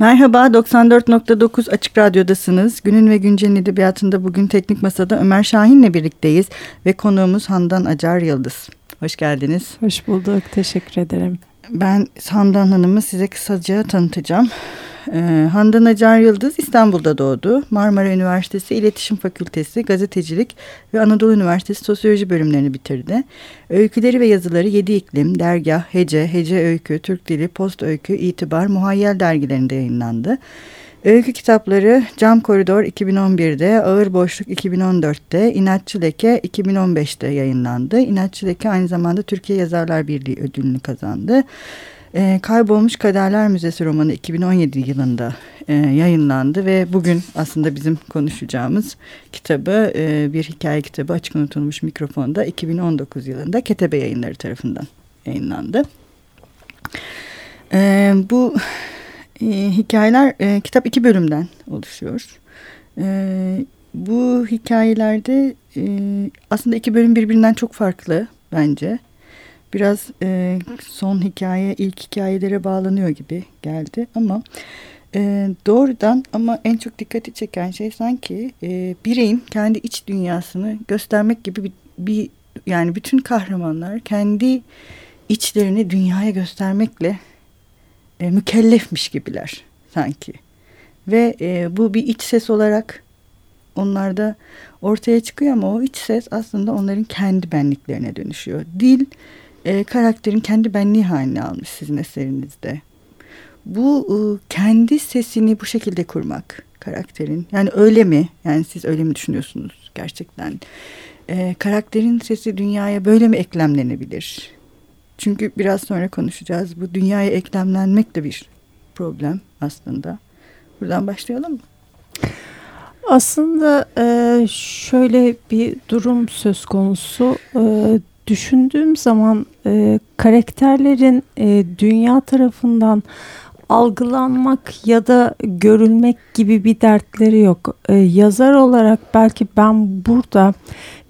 Merhaba, 94.9 Açık Radyo'dasınız. Günün ve Güncel'in edebiyatında bugün Teknik Masa'da Ömer Şahin'le birlikteyiz. Ve konuğumuz Handan Acar Yıldız. Hoş geldiniz. Hoş bulduk, teşekkür ederim. Ben Handan Hanım'ı size kısaca tanıtacağım. Ee, Handan Acar Yıldız İstanbul'da doğdu. Marmara Üniversitesi İletişim Fakültesi Gazetecilik ve Anadolu Üniversitesi Sosyoloji bölümlerini bitirdi. Öyküleri ve yazıları Yedi İklim, Dergah, Hece, Hece Öykü, Türk Dili, Post Öykü, İtibar, Muhayyel dergilerinde yayınlandı. Öykü kitapları Cam Koridor 2011'de, Ağır Boşluk 2014'te, İnatçı Leke 2015'te yayınlandı. İnatçı Leke aynı zamanda Türkiye Yazarlar Birliği ödülünü kazandı. E, Kaybolmuş Kaderler Müzesi romanı 2017 yılında e, yayınlandı ve bugün aslında bizim konuşacağımız kitabı e, bir hikaye kitabı Açık Unutulmuş Mikrofon'da 2019 yılında Ketebe Yayınları tarafından yayınlandı. E, bu e, hikayeler e, kitap iki bölümden oluşuyor. E, bu hikayelerde e, aslında iki bölüm birbirinden çok farklı bence biraz e, son hikaye ilk hikayelere bağlanıyor gibi geldi ama e, doğrudan ama en çok dikkati çeken şey sanki e, bireyin kendi iç dünyasını göstermek gibi bir, bir yani bütün kahramanlar kendi içlerini dünyaya göstermekle e, mükellefmiş gibiler sanki ve e, bu bir iç ses olarak onlarda ortaya çıkıyor ama o iç ses aslında onların kendi benliklerine dönüşüyor. Dil e, karakterin kendi benliği haline almış sizin eserinizde. Bu e, kendi sesini bu şekilde kurmak karakterin. Yani öyle mi? Yani siz öyle mi düşünüyorsunuz gerçekten? E, karakterin sesi dünyaya böyle mi eklemlenebilir? Çünkü biraz sonra konuşacağız. Bu dünyaya eklemlenmek de bir problem aslında. Buradan başlayalım mı? Aslında e, şöyle bir durum söz konusu. E, düşündüğüm zaman e, karakterlerin dünya tarafından algılanmak ya da görülmek gibi bir dertleri yok. E, yazar olarak belki ben burada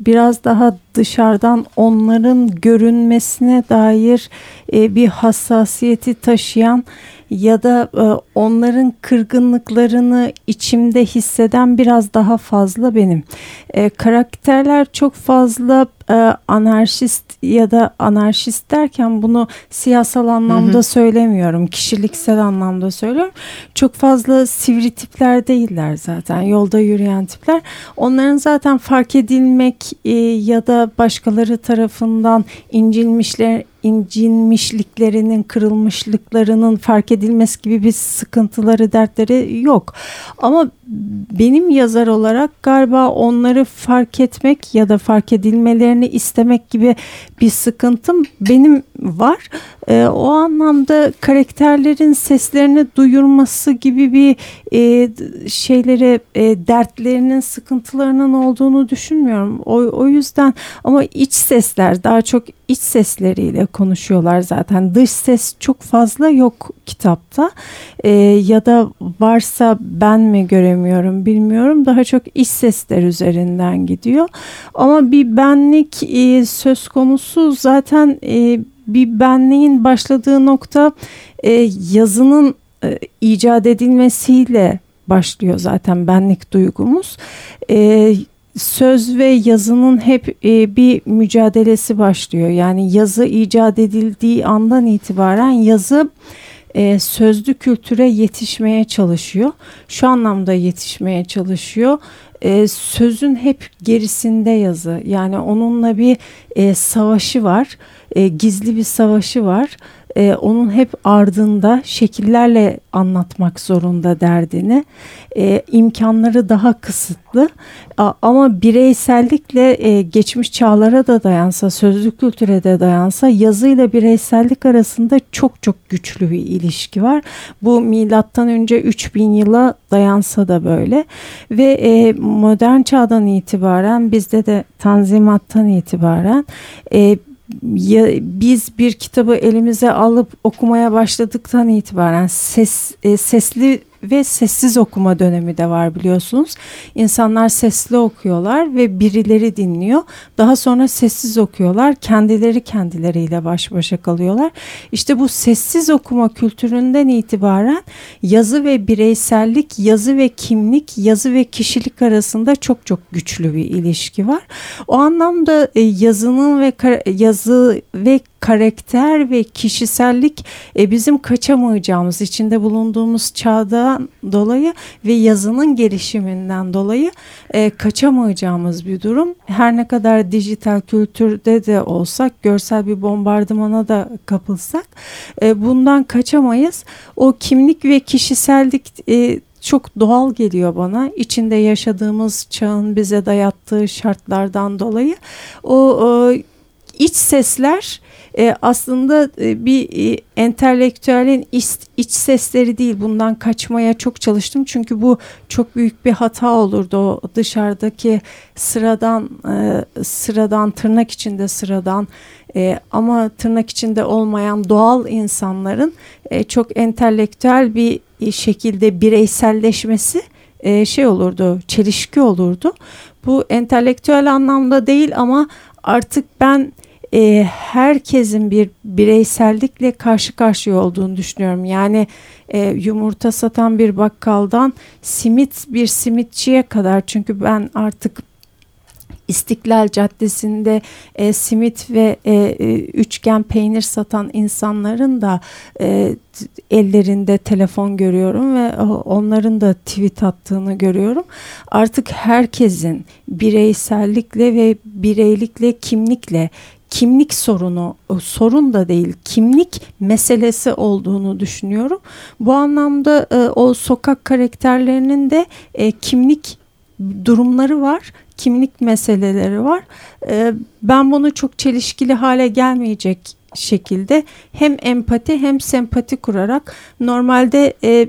biraz daha dışarıdan onların görünmesine dair e, bir hassasiyeti taşıyan ya da e, onların kırgınlıklarını içimde hisseden biraz daha fazla benim. E, karakterler çok fazla e, anarşist ya da anarşist derken bunu siyasal anlamda hı hı. söylemiyorum. Kişiliksel anlamda söylüyorum. Çok fazla sivri tipler değiller zaten. Yolda yürüyen tipler. Onların zaten fark edilmek e, ya da başkaları tarafından incilmişler incinmişliklerinin, kırılmışlıklarının fark edilmesi gibi bir sıkıntıları, dertleri yok. Ama benim yazar olarak galiba onları fark etmek ya da fark edilmelerini istemek gibi bir sıkıntım benim var. E, o anlamda karakterlerin seslerini duyurması gibi bir e, şeylere e, dertlerinin sıkıntılarının olduğunu düşünmüyorum. O, o yüzden ama iç sesler daha çok iç sesleriyle konuşuyorlar zaten. Dış ses çok fazla yok kitapta. E, ya da varsa ben mi göremiyorum bilmiyorum. Daha çok iç sesler üzerinden gidiyor. Ama bir benlik e, söz konusu zaten e, bir benliğin başladığı nokta e, yazının e, icat edilmesiyle başlıyor zaten benlik duygumuz. E, söz ve yazının hep e, bir mücadelesi başlıyor. Yani yazı icat edildiği andan itibaren yazı e, sözlü kültüre yetişmeye çalışıyor. Şu anlamda yetişmeye çalışıyor. E, sözün hep gerisinde yazı. Yani onunla bir e, savaşı var. E, gizli bir savaşı var e, onun hep ardında şekillerle anlatmak zorunda derdini. E, imkanları daha kısıtlı A, ama bireysellikle e, geçmiş çağlara da dayansa, sözlü kültüre de dayansa yazıyla bireysellik arasında çok çok güçlü bir ilişki var. Bu milattan önce 3000 yıla dayansa da böyle ve e, modern çağdan itibaren bizde de tanzimattan itibaren e, ya, biz bir kitabı elimize alıp okumaya başladıktan itibaren ses e, sesli ve sessiz okuma dönemi de var biliyorsunuz. İnsanlar sesli okuyorlar ve birileri dinliyor. Daha sonra sessiz okuyorlar. Kendileri kendileriyle baş başa kalıyorlar. İşte bu sessiz okuma kültüründen itibaren yazı ve bireysellik, yazı ve kimlik, yazı ve kişilik arasında çok çok güçlü bir ilişki var. O anlamda e, yazının ve yazı ve karakter ve kişisellik e, bizim kaçamayacağımız içinde bulunduğumuz çağdan dolayı ve yazının gelişiminden dolayı e, kaçamayacağımız bir durum. Her ne kadar dijital kültürde de olsak, görsel bir bombardımana da kapılsak e, bundan kaçamayız. O kimlik ve kişisellik e, çok doğal geliyor bana. İçinde yaşadığımız çağın bize dayattığı şartlardan dolayı o e, iç sesler e, aslında e, bir e, entelektüelin iç, iç sesleri değil. Bundan kaçmaya çok çalıştım. Çünkü bu çok büyük bir hata olurdu. O dışarıdaki sıradan e, sıradan tırnak içinde sıradan e, ama tırnak içinde olmayan doğal insanların e, çok entelektüel bir şekilde bireyselleşmesi e, şey olurdu çelişki olurdu. Bu entelektüel anlamda değil ama artık ben e, herkesin bir bireysellikle karşı karşıya olduğunu düşünüyorum. Yani e, yumurta satan bir bakkaldan simit bir simitçiye kadar çünkü ben artık İstiklal Caddesi'nde e, simit ve e, e, üçgen peynir satan insanların da e, ellerinde telefon görüyorum ve onların da tweet attığını görüyorum. Artık herkesin bireysellikle ve bireylikle, kimlikle kimlik sorunu sorun da değil kimlik meselesi olduğunu düşünüyorum. Bu anlamda e, o sokak karakterlerinin de e, kimlik durumları var kimlik meseleleri var. E, ben bunu çok çelişkili hale gelmeyecek şekilde hem empati hem sempati kurarak normalde e,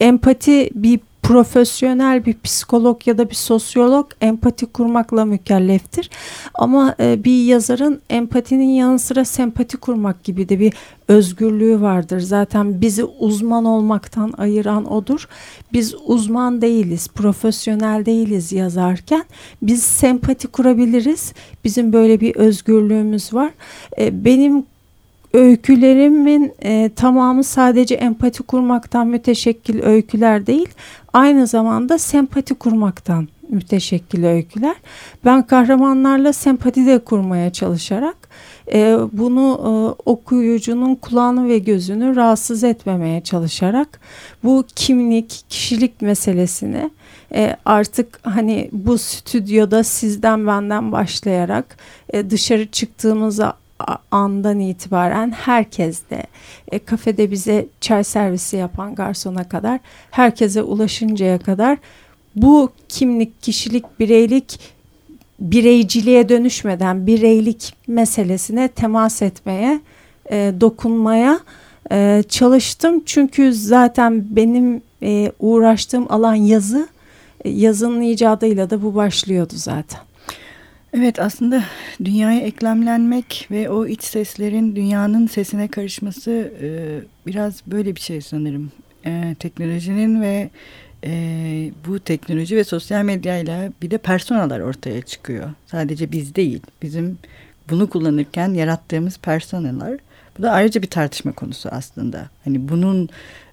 empati bir profesyonel bir psikolog ya da bir sosyolog empati kurmakla mükelleftir. Ama e, bir yazarın empatinin yanı sıra sempati kurmak gibi de bir özgürlüğü vardır. Zaten bizi uzman olmaktan ayıran odur. Biz uzman değiliz, profesyonel değiliz yazarken. Biz sempati kurabiliriz. Bizim böyle bir özgürlüğümüz var. E, benim öykülerimin e, tamamı sadece empati kurmaktan müteşekkil öyküler değil, aynı zamanda sempati kurmaktan müteşekkil öyküler. Ben kahramanlarla sempati de kurmaya çalışarak e, bunu e, okuyucunun kulağını ve gözünü rahatsız etmemeye çalışarak bu kimlik, kişilik meselesini e, artık hani bu stüdyoda sizden benden başlayarak e, dışarı çıktığımızda andan itibaren herkes de e, kafede bize çay servisi yapan garsona kadar herkese ulaşıncaya kadar bu kimlik, kişilik, bireylik bireyciliğe dönüşmeden bireylik meselesine temas etmeye, e, dokunmaya e, çalıştım. Çünkü zaten benim e, uğraştığım alan yazı, e, yazının icadıyla da bu başlıyordu zaten. Evet aslında dünyaya eklemlenmek ve o iç seslerin dünyanın sesine karışması e, biraz böyle bir şey sanırım. E, teknolojinin ve e, bu teknoloji ve sosyal medyayla bir de personalar ortaya çıkıyor. Sadece biz değil, bizim bunu kullanırken yarattığımız personalar. Bu da ayrıca bir tartışma konusu aslında. Hani bunun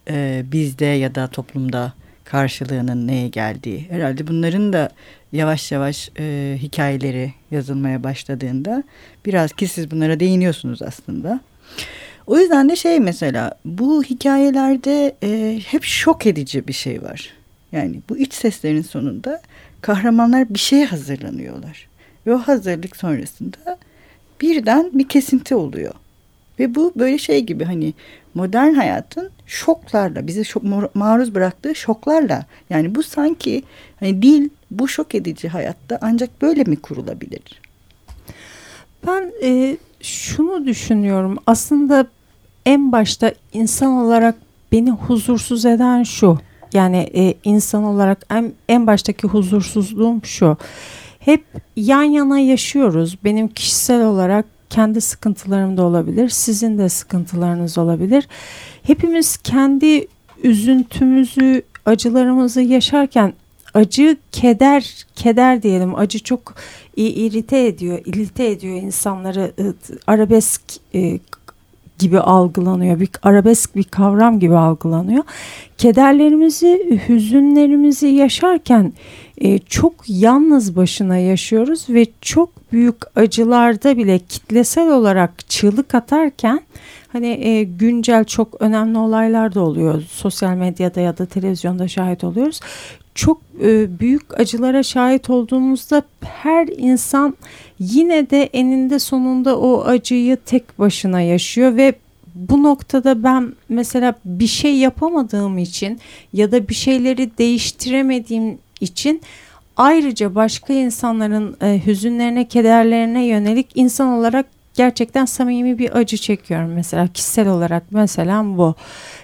e, bizde ya da toplumda karşılığının neye geldiği. Herhalde bunların da yavaş yavaş e, hikayeleri yazılmaya başladığında biraz ki siz bunlara değiniyorsunuz aslında. O yüzden de şey mesela bu hikayelerde e, hep şok edici bir şey var. Yani bu iç seslerin sonunda kahramanlar bir şeye hazırlanıyorlar. Ve o hazırlık sonrasında birden bir kesinti oluyor. Ve bu böyle şey gibi hani modern hayatın şoklarla bizi şok, maruz bıraktığı şoklarla yani bu sanki hani dil bu şok edici hayatta ancak böyle mi kurulabilir? Ben e, şunu düşünüyorum. Aslında en başta insan olarak beni huzursuz eden şu yani e, insan olarak en, en baştaki huzursuzluğum şu. Hep yan yana yaşıyoruz. Benim kişisel olarak kendi sıkıntılarım da olabilir sizin de sıkıntılarınız olabilir hepimiz kendi üzüntümüzü, acılarımızı yaşarken acı, keder, keder diyelim. Acı çok irite ediyor, irite ediyor insanları. Arabesk e, gibi algılanıyor. Bir arabesk bir kavram gibi algılanıyor. Kederlerimizi, hüzünlerimizi yaşarken e, çok yalnız başına yaşıyoruz ve çok büyük acılarda bile kitlesel olarak çığlık atarken hani e, güncel çok önemli olaylar da oluyor. Sosyal medyada ya da televizyonda şahit oluyoruz. Çok e, büyük acılara şahit olduğumuzda her insan yine de eninde sonunda o acıyı tek başına yaşıyor ve bu noktada ben mesela bir şey yapamadığım için ya da bir şeyleri değiştiremediğim için ayrıca başka insanların e, hüzünlerine, kederlerine yönelik insan olarak gerçekten samimi bir acı çekiyorum mesela kişisel olarak mesela bu.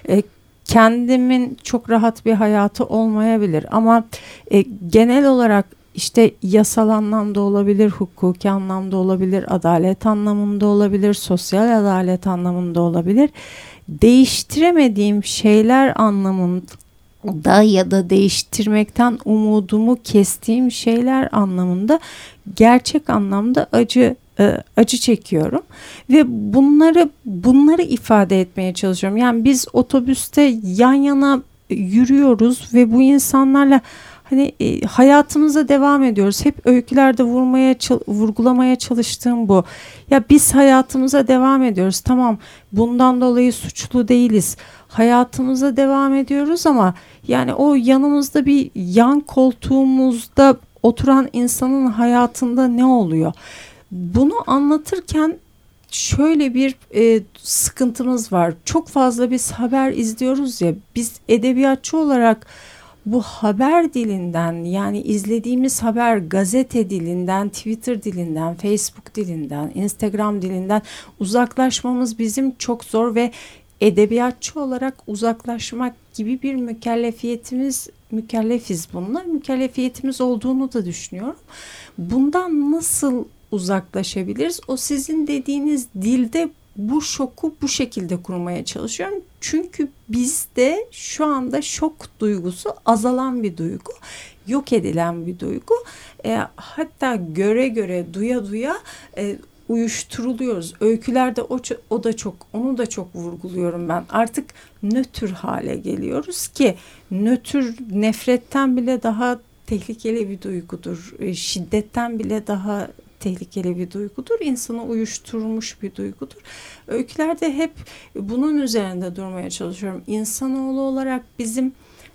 E, kendimin çok rahat bir hayatı olmayabilir ama e, genel olarak işte yasal anlamda olabilir, hukuki anlamda olabilir, adalet anlamında olabilir, sosyal adalet anlamında olabilir. Değiştiremediğim şeyler anlamında ya da değiştirmekten umudumu kestiğim şeyler anlamında gerçek anlamda acı e, acı çekiyorum ve bunları bunları ifade etmeye çalışıyorum. Yani biz otobüste yan yana yürüyoruz ve bu insanlarla hani e, hayatımıza devam ediyoruz. Hep öykülerde vurmaya vurgulamaya çalıştığım bu. Ya biz hayatımıza devam ediyoruz. Tamam bundan dolayı suçlu değiliz. Hayatımıza devam ediyoruz ama yani o yanımızda bir yan koltuğumuzda oturan insanın hayatında ne oluyor? Bunu anlatırken şöyle bir e, sıkıntımız var. Çok fazla biz haber izliyoruz ya. Biz edebiyatçı olarak bu haber dilinden yani izlediğimiz haber gazete dilinden, Twitter dilinden, Facebook dilinden, Instagram dilinden uzaklaşmamız bizim çok zor ve edebiyatçı olarak uzaklaşmak gibi bir mükellefiyetimiz mükellefiz bununla. Mükellefiyetimiz olduğunu da düşünüyorum. Bundan nasıl uzaklaşabiliriz? O sizin dediğiniz dilde bu şoku bu şekilde kurmaya çalışıyorum. Çünkü bizde şu anda şok duygusu azalan bir duygu, yok edilen bir duygu. E, hatta göre göre, duya duya e, uyuşturuluyoruz. Öykülerde o, o da çok, onu da çok vurguluyorum ben. Artık nötr hale geliyoruz ki nötr nefretten bile daha tehlikeli bir duygudur. E, şiddetten bile daha tehlikeli bir duygudur. İnsanı uyuşturmuş bir duygudur. Öykülerde hep bunun üzerinde durmaya çalışıyorum. İnsanoğlu olarak bizim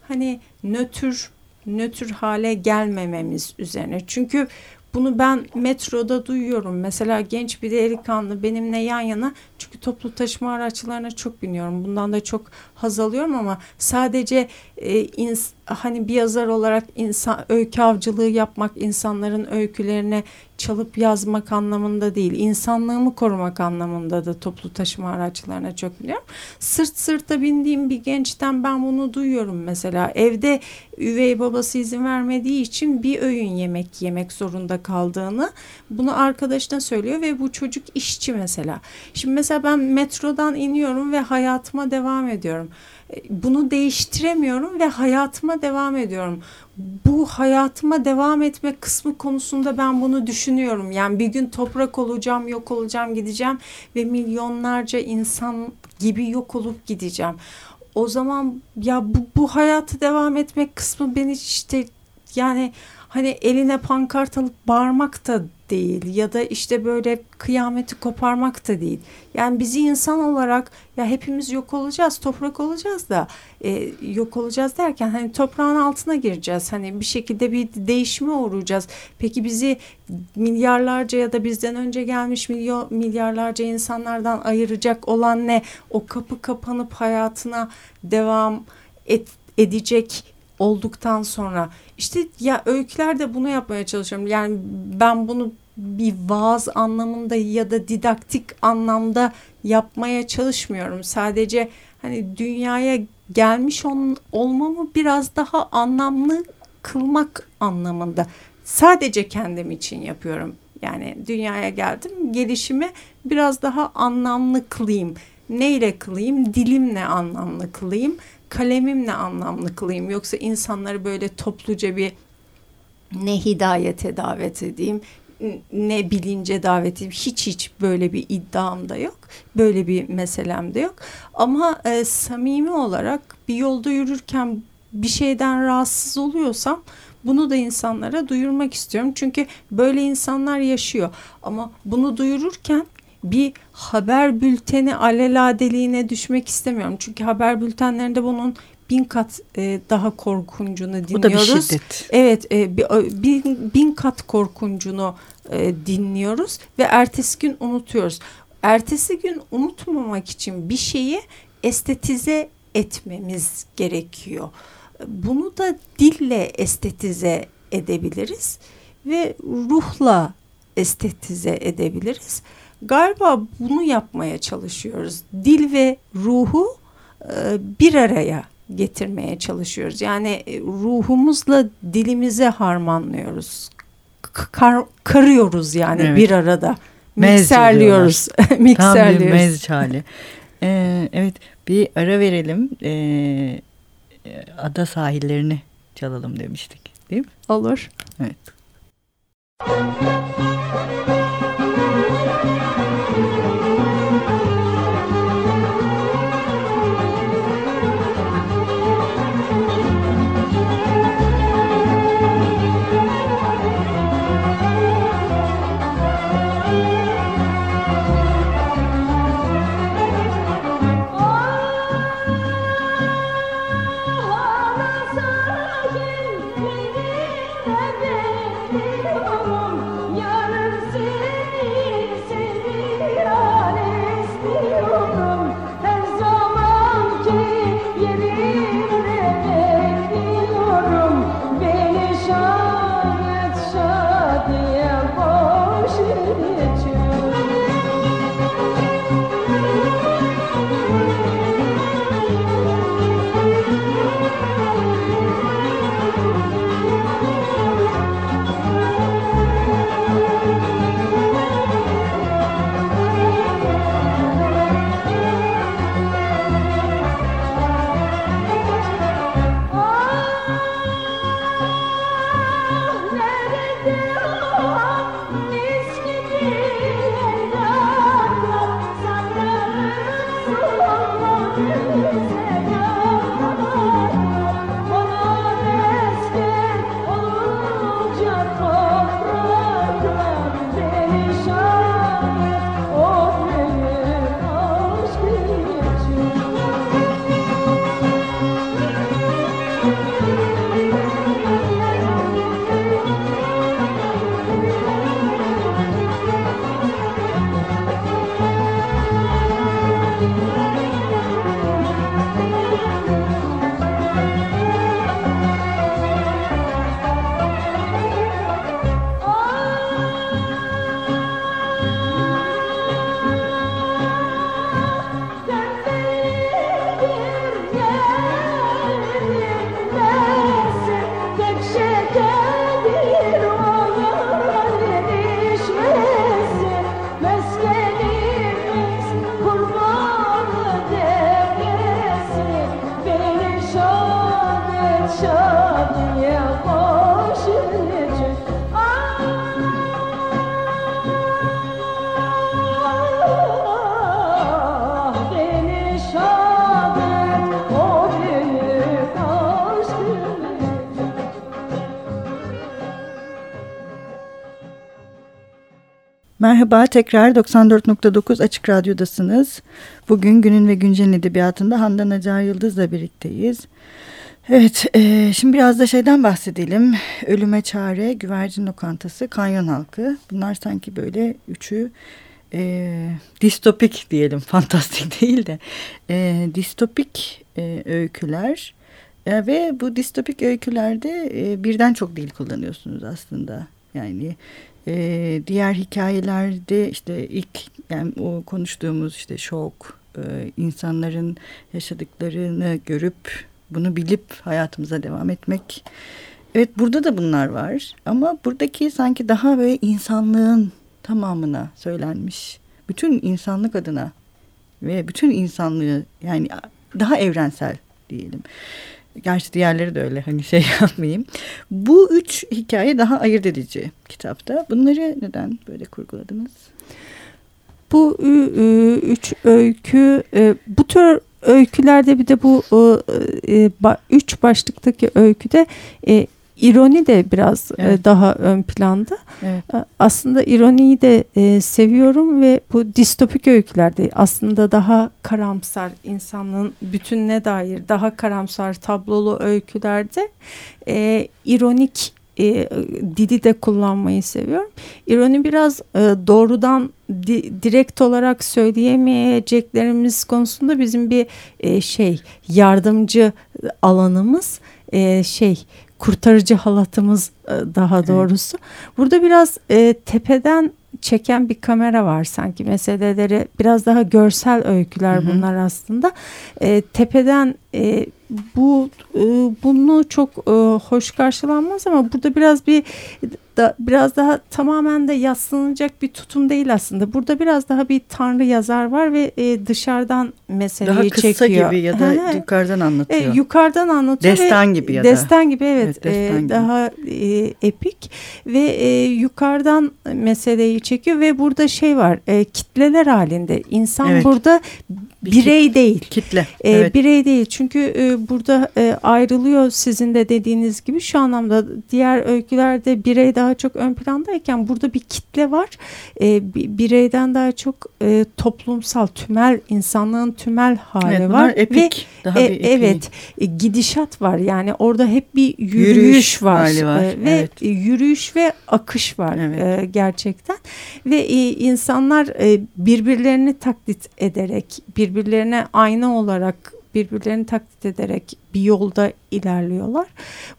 hani nötr nötr hale gelmememiz üzerine. Çünkü bunu ben metroda duyuyorum. Mesela genç bir delikanlı benimle yan yana çünkü toplu taşıma araçlarına çok biniyorum. Bundan da çok haz alıyorum ama sadece e, ins hani bir yazar olarak insan öykü avcılığı yapmak, insanların öykülerine çalıp yazmak anlamında değil, insanlığımı korumak anlamında da toplu taşıma araçlarına çok biniyorum. Sırt sırta bindiğim bir gençten ben bunu duyuyorum mesela. Evde üvey babası izin vermediği için bir öğün yemek yemek zorunda kaldığını bunu arkadaşına söylüyor ve bu çocuk işçi mesela. Şimdi mesela ben metrodan iniyorum ve hayatıma devam ediyorum. E, bunu değiştiremiyorum ve hayatıma devam ediyorum. Bu hayatıma devam etme kısmı konusunda ben bunu düşünüyorum. Yani bir gün toprak olacağım, yok olacağım, gideceğim ve milyonlarca insan gibi yok olup gideceğim. O zaman ya bu, bu hayatı devam etmek kısmı beni işte yani hani eline pankart alıp bağırmak da değil ya da işte böyle kıyameti koparmak da değil. Yani bizi insan olarak ya hepimiz yok olacağız, toprak olacağız da e, yok olacağız derken hani toprağın altına gireceğiz. Hani bir şekilde bir değişime uğrayacağız. Peki bizi milyarlarca ya da bizden önce gelmiş milyon milyarlarca insanlardan ayıracak olan ne? O kapı kapanıp hayatına devam et, edecek olduktan sonra işte ya öykülerde bunu yapmaya çalışıyorum. Yani ben bunu bir vaaz anlamında ya da didaktik anlamda yapmaya çalışmıyorum. Sadece hani dünyaya gelmiş ol, olmamı biraz daha anlamlı kılmak anlamında. Sadece kendim için yapıyorum. Yani dünyaya geldim, gelişimi biraz daha anlamlı kılayım. Neyle kılayım? Dilimle anlamlı kılayım kalemimle anlamlı kılayım yoksa insanları böyle topluca bir ne hidayete davet edeyim ne bilince davet edeyim hiç hiç böyle bir iddiam da yok böyle bir meselem de yok ama e, samimi olarak bir yolda yürürken bir şeyden rahatsız oluyorsam bunu da insanlara duyurmak istiyorum. Çünkü böyle insanlar yaşıyor. Ama bunu duyururken bir haber bülteni alelade düşmek istemiyorum. Çünkü haber bültenlerinde bunun bin kat e, daha korkuncunu dinliyoruz. Bu da bir şiddet. Evet e, bin, bin kat korkuncunu e, dinliyoruz ve ertesi gün unutuyoruz. Ertesi gün unutmamak için bir şeyi estetize etmemiz gerekiyor. Bunu da dille estetize edebiliriz ve ruhla estetize edebiliriz. Galiba bunu yapmaya çalışıyoruz. Dil ve ruhu e, bir araya getirmeye çalışıyoruz. Yani e, ruhumuzla dilimize harmanlıyoruz. Kar, karıyoruz yani evet. bir arada. Mikserliyoruz. Mikserliyoruz. Tam bir mez hali. Ee, evet bir ara verelim. Ee, ada sahillerini çalalım demiştik değil mi? Olur. Evet. Spirit. Merhaba tekrar 94.9 Açık Radyo'dasınız. Bugün Günün ve Güncel Edebiyatı'nda Handan Acar Yıldız'la birlikteyiz. Evet e, şimdi biraz da şeyden bahsedelim. Ölüme Çare, Güvercin Lokantası, Kanyon Halkı. Bunlar sanki böyle üçü e, distopik diyelim fantastik değil de e, distopik e, öyküler. E, ve bu distopik öykülerde e, birden çok dil kullanıyorsunuz aslında. Yani ee, diğer hikayelerde işte ilk yani o konuştuğumuz işte şok, e, insanların yaşadıklarını görüp bunu bilip hayatımıza devam etmek. Evet burada da bunlar var ama buradaki sanki daha böyle insanlığın tamamına söylenmiş. Bütün insanlık adına ve bütün insanlığı yani daha evrensel diyelim. Gerçi diğerleri de öyle hani şey yapmayayım. Bu üç hikaye daha ayırt edici kitapta. Bunları neden böyle kurguladınız? Bu üç öykü e, bu tür öykülerde bir de bu e, üç başlıktaki öyküde e, ironi de biraz evet. daha ön planda. Evet. Aslında ironiyi de seviyorum ve bu distopik öykülerde aslında daha karamsar insanlığın bütününe dair daha karamsar tablolu öykülerde ironik e, dili de kullanmayı seviyorum. İroni biraz e, doğrudan di, direkt olarak söyleyemeyeceklerimiz konusunda bizim bir e, şey yardımcı alanımız e, şey kurtarıcı halatımız e, daha doğrusu. Evet. Burada biraz e, tepeden çeken bir kamera var sanki meseleleri biraz daha görsel öyküler hı hı. bunlar aslında e, tepeden e, bu e, bunu çok e, hoş karşılanmaz ama burada biraz bir da biraz daha tamamen de yaslanacak bir tutum değil aslında. Burada biraz daha bir tanrı yazar var ve e, dışarıdan meseleyi daha kısa çekiyor. gibi ya da yukarıdan anlatıyor. E, yukarıdan anlatıyor. Destan gibi ya da. Destan gibi evet. evet destan e, gibi. Daha e, epik ve e, yukarıdan meseleyi çekiyor ve burada şey var. E, kitleler halinde. İnsan evet. burada birey kit, değil. Kitle. E, evet. Birey değil. Çünkü e, burada e, ayrılıyor sizin de dediğiniz gibi şu anlamda diğer öykülerde birey daha çok ön plandayken burada bir kitle var. E, bireyden daha çok e, toplumsal, tümel, insanlığın tümel hali evet, var. Epik. Ve daha e, bir evet e, gidişat var. Yani orada hep bir yürüyüş, yürüyüş var. Hali var. E, ve evet. yürüyüş ve akış var evet. e, gerçekten. Ve e, insanlar e, birbirlerini taklit ederek, birbirlerine ayna olarak birbirlerini taklit ederek bir yolda ilerliyorlar.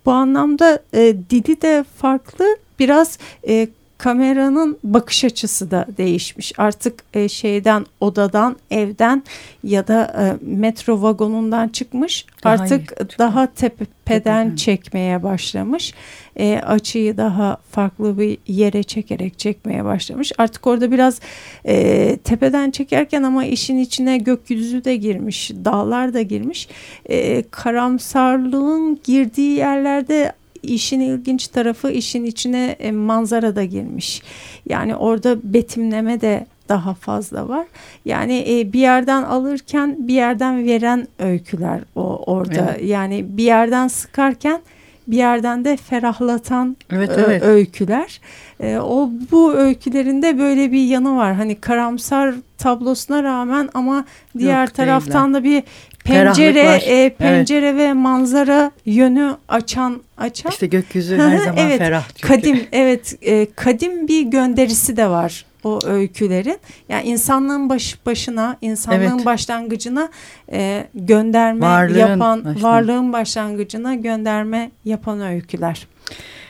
Bu anlamda e, dili de farklı biraz e, kameranın bakış açısı da değişmiş. Artık e, şeyden odadan evden ya da e, metro vagonundan çıkmış. Daha Artık iyi, daha tepeden tepeden çekmeye başlamış. E, açıyı daha farklı bir yere çekerek çekmeye başlamış. Artık orada biraz e, tepeden çekerken ama işin içine gökyüzü de girmiş, dağlar da girmiş. E, karamsarlığın girdiği yerlerde işin ilginç tarafı işin içine e, manzara da girmiş. Yani orada betimleme de daha fazla var. Yani e, bir yerden alırken bir yerden veren öyküler o orada. Evet. Yani bir yerden sıkarken bir yerden de ferahlatan evet, evet. öyküler. E, o bu öykülerinde böyle bir yanı var. Hani karamsar tablosuna rağmen ama diğer Yok, taraftan değiller. da bir pencere e, pencere evet. ve manzara yönü açan açan. İşte gökyüzü her zaman evet, ferah. Çünkü. Kadim evet e, kadim bir gönderisi de var o öykülerin. Yani insanlığın baş, başına, insanlığın evet. başlangıcına e, gönderme varlığın yapan, başlangıç. varlığın başlangıcına gönderme yapan öyküler.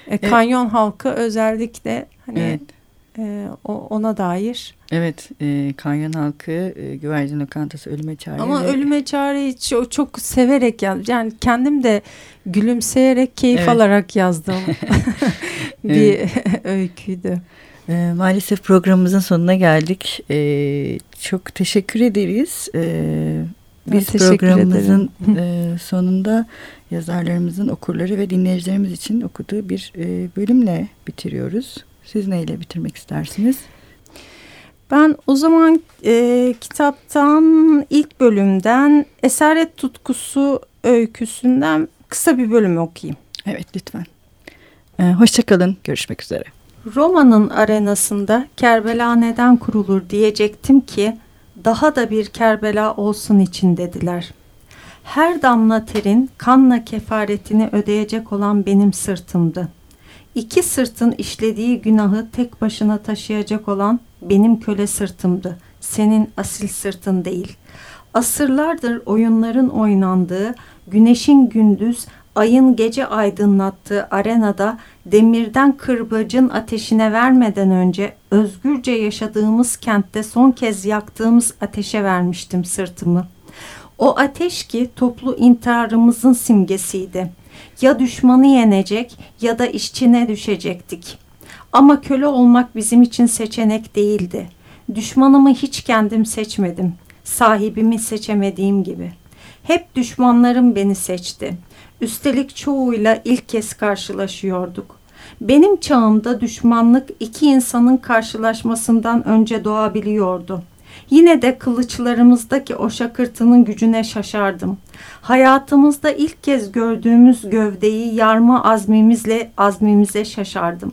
E, kanyon evet. halkı özellikle hani evet. E, ona dair Evet, e, Kanyon halkı e, güvercin lokantası ölüme çağrı. Ama ve... ölüme çağrı çok, çok severek yazdım. Yani kendim de gülümseyerek, keyif evet. alarak yazdım bir öyküydü. E, maalesef programımızın sonuna geldik. E, çok teşekkür ederiz. E, biz programımızın e, sonunda yazarlarımızın okurları ve dinleyicilerimiz için okuduğu bir e, bölümle bitiriyoruz. Siz neyle bitirmek istersiniz? Ben o zaman e, kitaptan ilk bölümden Esaret Tutkusu öyküsünden kısa bir bölüm okuyayım. Evet lütfen. Ee, Hoşçakalın. Görüşmek üzere. Roma'nın arenasında Kerbela neden kurulur diyecektim ki daha da bir Kerbela olsun için dediler. Her damla terin kanla kefaretini ödeyecek olan benim sırtımdı. İki sırtın işlediği günahı tek başına taşıyacak olan benim köle sırtımdı. Senin asil sırtın değil. Asırlardır oyunların oynandığı, güneşin gündüz, ayın gece aydınlattığı arenada demirden kırbacın ateşine vermeden önce özgürce yaşadığımız kentte son kez yaktığımız ateşe vermiştim sırtımı. O ateş ki toplu intiharımızın simgesiydi. Ya düşmanı yenecek ya da işçine düşecektik. Ama köle olmak bizim için seçenek değildi. Düşmanımı hiç kendim seçmedim. Sahibimi seçemediğim gibi. Hep düşmanlarım beni seçti. Üstelik çoğuyla ilk kez karşılaşıyorduk. Benim çağımda düşmanlık iki insanın karşılaşmasından önce doğabiliyordu. Yine de kılıçlarımızdaki o şakırtının gücüne şaşardım. Hayatımızda ilk kez gördüğümüz gövdeyi yarma azmimizle azmimize şaşardım.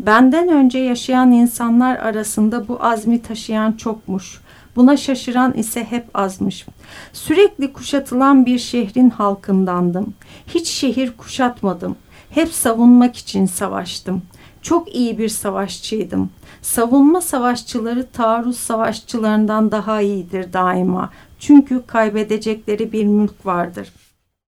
Benden önce yaşayan insanlar arasında bu azmi taşıyan çokmuş. Buna şaşıran ise hep azmış. Sürekli kuşatılan bir şehrin halkındandım. Hiç şehir kuşatmadım. Hep savunmak için savaştım. Çok iyi bir savaşçıydım. Savunma savaşçıları taarruz savaşçılarından daha iyidir daima. Çünkü kaybedecekleri bir mülk vardır.''